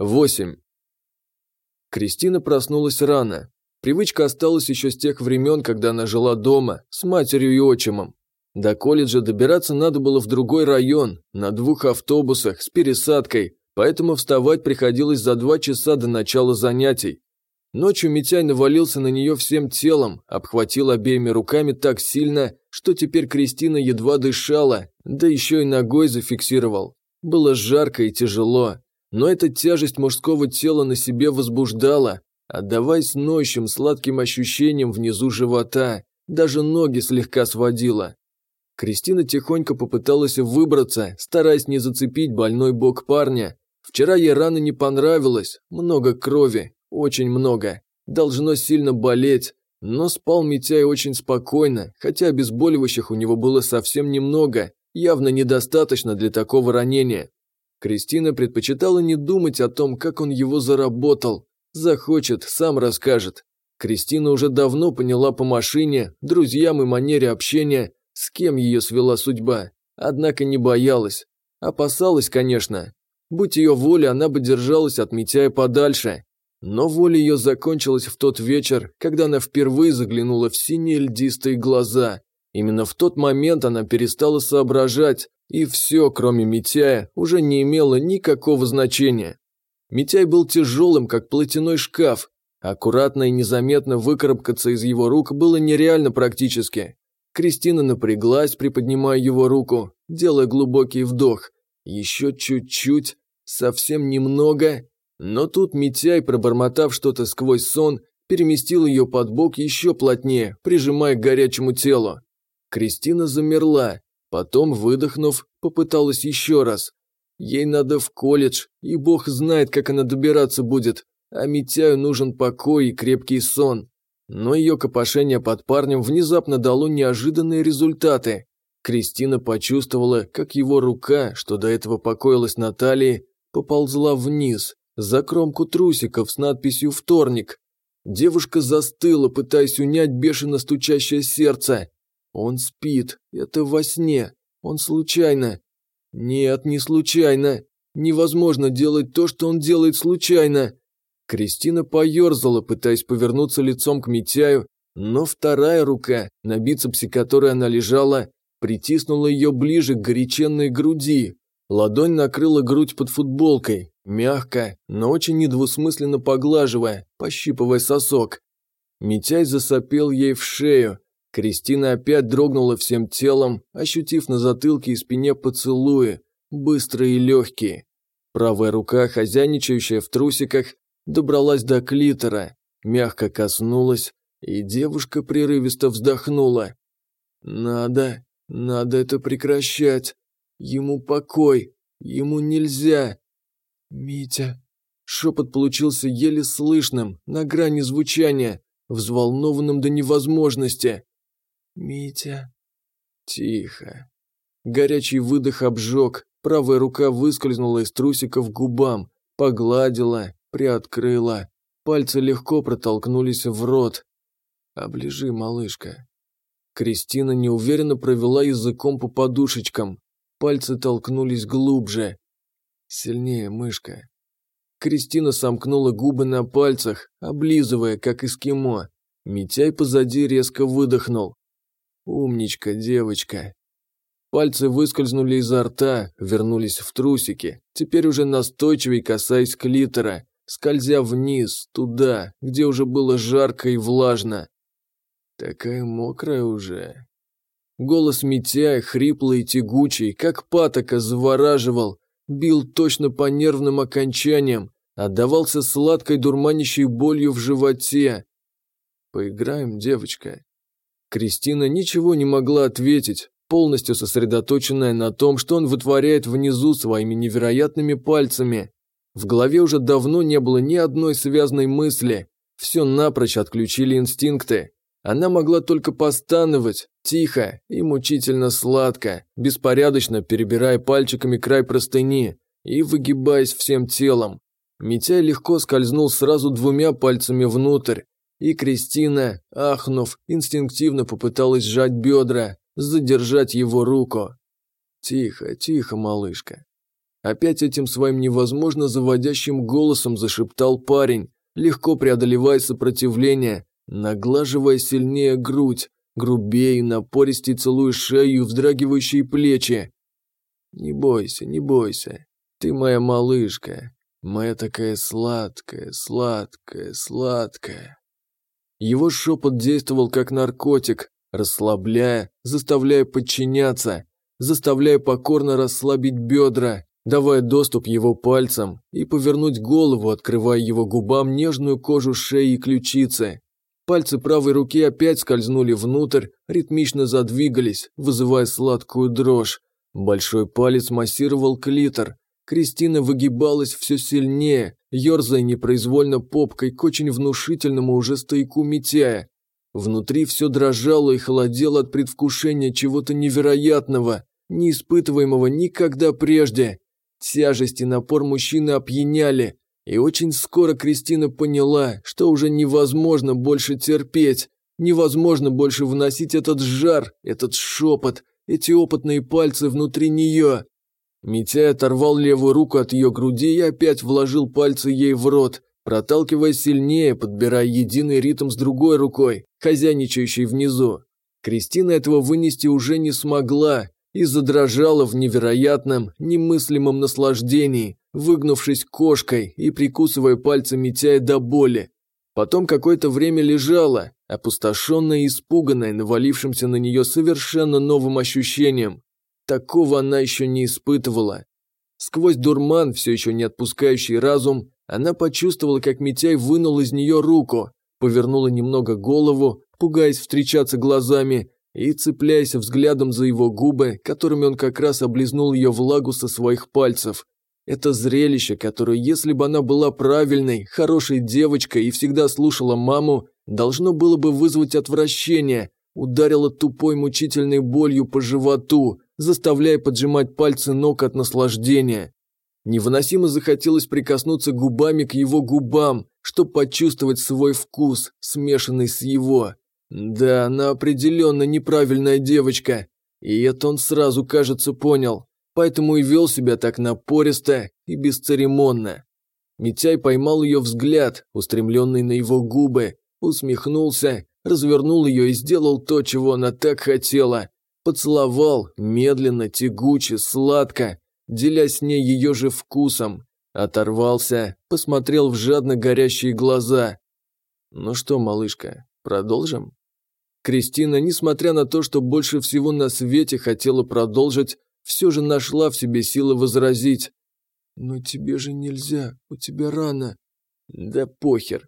8. Кристина проснулась рано. Привычка осталась еще с тех времен, когда она жила дома, с матерью и отчимом. До колледжа добираться надо было в другой район, на двух автобусах, с пересадкой, поэтому вставать приходилось за два часа до начала занятий. Ночью Митяй навалился на нее всем телом, обхватил обеими руками так сильно, что теперь Кристина едва дышала, да еще и ногой зафиксировал. Было жарко и тяжело. Но эта тяжесть мужского тела на себе возбуждала, отдаваясь ноющим сладким ощущениям внизу живота, даже ноги слегка сводила. Кристина тихонько попыталась выбраться, стараясь не зацепить больной бок парня. Вчера ей рана не понравилась, много крови, очень много. Должно сильно болеть, но спал Митяй очень спокойно, хотя обезболивающих у него было совсем немного, явно недостаточно для такого ранения. Кристина предпочитала не думать о том, как он его заработал. Захочет, сам расскажет. Кристина уже давно поняла по машине, друзьям и манере общения, с кем ее свела судьба. Однако не боялась. Опасалась, конечно. Будь ее воля, она бы держалась от подальше. Но воля ее закончилась в тот вечер, когда она впервые заглянула в синие льдистые глаза. Именно в тот момент она перестала соображать, и все, кроме Митяя, уже не имело никакого значения. Митяй был тяжелым, как платяной шкаф. Аккуратно и незаметно выкарабкаться из его рук было нереально практически. Кристина напряглась, приподнимая его руку, делая глубокий вдох. Еще чуть-чуть, совсем немного. Но тут Митяй, пробормотав что-то сквозь сон, переместил ее под бок еще плотнее, прижимая к горячему телу. Кристина замерла, Потом, выдохнув, попыталась еще раз. Ей надо в колледж, и бог знает, как она добираться будет, а Митяю нужен покой и крепкий сон. Но ее копошение под парнем внезапно дало неожиданные результаты. Кристина почувствовала, как его рука, что до этого покоилась на талии, поползла вниз, за кромку трусиков с надписью «Вторник». Девушка застыла, пытаясь унять бешено стучащее сердце. Он спит. Это во сне. Он случайно. Нет, не случайно. Невозможно делать то, что он делает случайно. Кристина поерзала, пытаясь повернуться лицом к Митяю, но вторая рука, на бицепсе которой она лежала, притиснула ее ближе к горяченной груди. Ладонь накрыла грудь под футболкой, мягко, но очень недвусмысленно поглаживая, пощипывая сосок. Митяй засопел ей в шею, Кристина опять дрогнула всем телом, ощутив на затылке и спине поцелуи, быстрые и легкие. Правая рука, хозяйничающая в трусиках, добралась до клитора, мягко коснулась, и девушка прерывисто вздохнула. «Надо, надо это прекращать. Ему покой, ему нельзя». «Митя...» Шепот получился еле слышным, на грани звучания, взволнованным до невозможности. «Митя...» «Тихо». Горячий выдох обжег, правая рука выскользнула из трусиков к губам, погладила, приоткрыла. Пальцы легко протолкнулись в рот. «Оближи, малышка». Кристина неуверенно провела языком по подушечкам. Пальцы толкнулись глубже. «Сильнее, мышка». Кристина сомкнула губы на пальцах, облизывая, как эскимо. Митяй позади резко выдохнул. Умничка, девочка. Пальцы выскользнули изо рта, вернулись в трусики, теперь уже настойчивее касаясь клитора, скользя вниз, туда, где уже было жарко и влажно. Такая мокрая уже. Голос Митяя, хриплый и тягучий, как патока, завораживал, бил точно по нервным окончаниям, отдавался сладкой дурманящей болью в животе. «Поиграем, девочка?» Кристина ничего не могла ответить, полностью сосредоточенная на том, что он вытворяет внизу своими невероятными пальцами. В голове уже давно не было ни одной связанной мысли, все напрочь отключили инстинкты. Она могла только постановать, тихо и мучительно сладко, беспорядочно перебирая пальчиками край простыни и выгибаясь всем телом. Митяй легко скользнул сразу двумя пальцами внутрь, и Кристина, ахнув, инстинктивно попыталась сжать бедра, задержать его руку. «Тихо, тихо, малышка». Опять этим своим невозможно заводящим голосом зашептал парень, легко преодолевая сопротивление, наглаживая сильнее грудь, грубее, напористей целуя шею вздрагивающие плечи. «Не бойся, не бойся, ты моя малышка, моя такая сладкая, сладкая, сладкая». Его шепот действовал как наркотик, расслабляя, заставляя подчиняться, заставляя покорно расслабить бедра, давая доступ его пальцам и повернуть голову, открывая его губам нежную кожу шеи и ключицы. Пальцы правой руки опять скользнули внутрь, ритмично задвигались, вызывая сладкую дрожь. Большой палец массировал клитор. Кристина выгибалась все сильнее, ерзая непроизвольно попкой к очень внушительному уже стояку Митяя. Внутри все дрожало и холодело от предвкушения чего-то невероятного, не испытываемого никогда прежде. Тяжесть и напор мужчины опьяняли, и очень скоро Кристина поняла, что уже невозможно больше терпеть, невозможно больше выносить этот жар, этот шепот, эти опытные пальцы внутри нее. Митяй оторвал левую руку от ее груди и опять вложил пальцы ей в рот, проталкивая сильнее, подбирая единый ритм с другой рукой, хозяйничающей внизу. Кристина этого вынести уже не смогла и задрожала в невероятном, немыслимом наслаждении, выгнувшись кошкой и прикусывая пальцы Митяя до боли. Потом какое-то время лежала, опустошенная и испуганная навалившимся на нее совершенно новым ощущением. Такого она еще не испытывала. Сквозь дурман, все еще не отпускающий разум, она почувствовала, как Митяй вынул из нее руку, повернула немного голову, пугаясь встречаться глазами, и цепляясь взглядом за его губы, которыми он как раз облизнул ее влагу со своих пальцев. Это зрелище, которое, если бы она была правильной, хорошей девочкой и всегда слушала маму, должно было бы вызвать отвращение, ударило тупой мучительной болью по животу, заставляя поджимать пальцы ног от наслаждения. Невыносимо захотелось прикоснуться губами к его губам, чтобы почувствовать свой вкус, смешанный с его. Да, она определенно неправильная девочка. И это он сразу, кажется, понял. Поэтому и вел себя так напористо и бесцеремонно. Митяй поймал ее взгляд, устремленный на его губы, усмехнулся, развернул ее и сделал то, чего она так хотела. Поцеловал, медленно, тягуче, сладко, делясь с ней ее же вкусом. Оторвался, посмотрел в жадно горящие глаза. «Ну что, малышка, продолжим?» Кристина, несмотря на то, что больше всего на свете хотела продолжить, все же нашла в себе силы возразить. «Но тебе же нельзя, у тебя рано». «Да похер,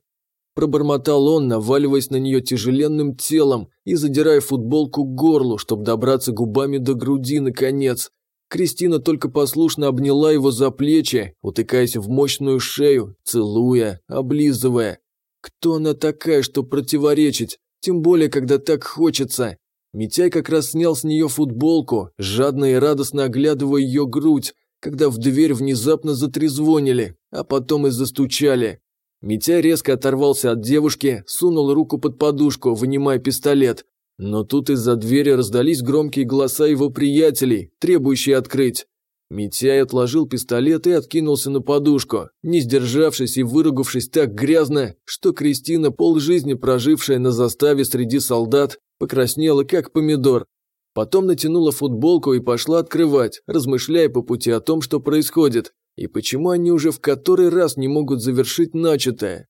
Пробормотал он, наваливаясь на нее тяжеленным телом и задирая футболку к горлу, чтобы добраться губами до груди, наконец. Кристина только послушно обняла его за плечи, утыкаясь в мощную шею, целуя, облизывая. Кто она такая, что противоречить, тем более, когда так хочется? Митяй как раз снял с нее футболку, жадно и радостно оглядывая ее грудь, когда в дверь внезапно затрезвонили, а потом и застучали. Митя резко оторвался от девушки, сунул руку под подушку, вынимая пистолет. Но тут из-за двери раздались громкие голоса его приятелей, требующие открыть. Митяй отложил пистолет и откинулся на подушку, не сдержавшись и выругавшись так грязно, что Кристина, полжизни прожившая на заставе среди солдат, покраснела как помидор. Потом натянула футболку и пошла открывать, размышляя по пути о том, что происходит. И почему они уже в который раз не могут завершить начатое?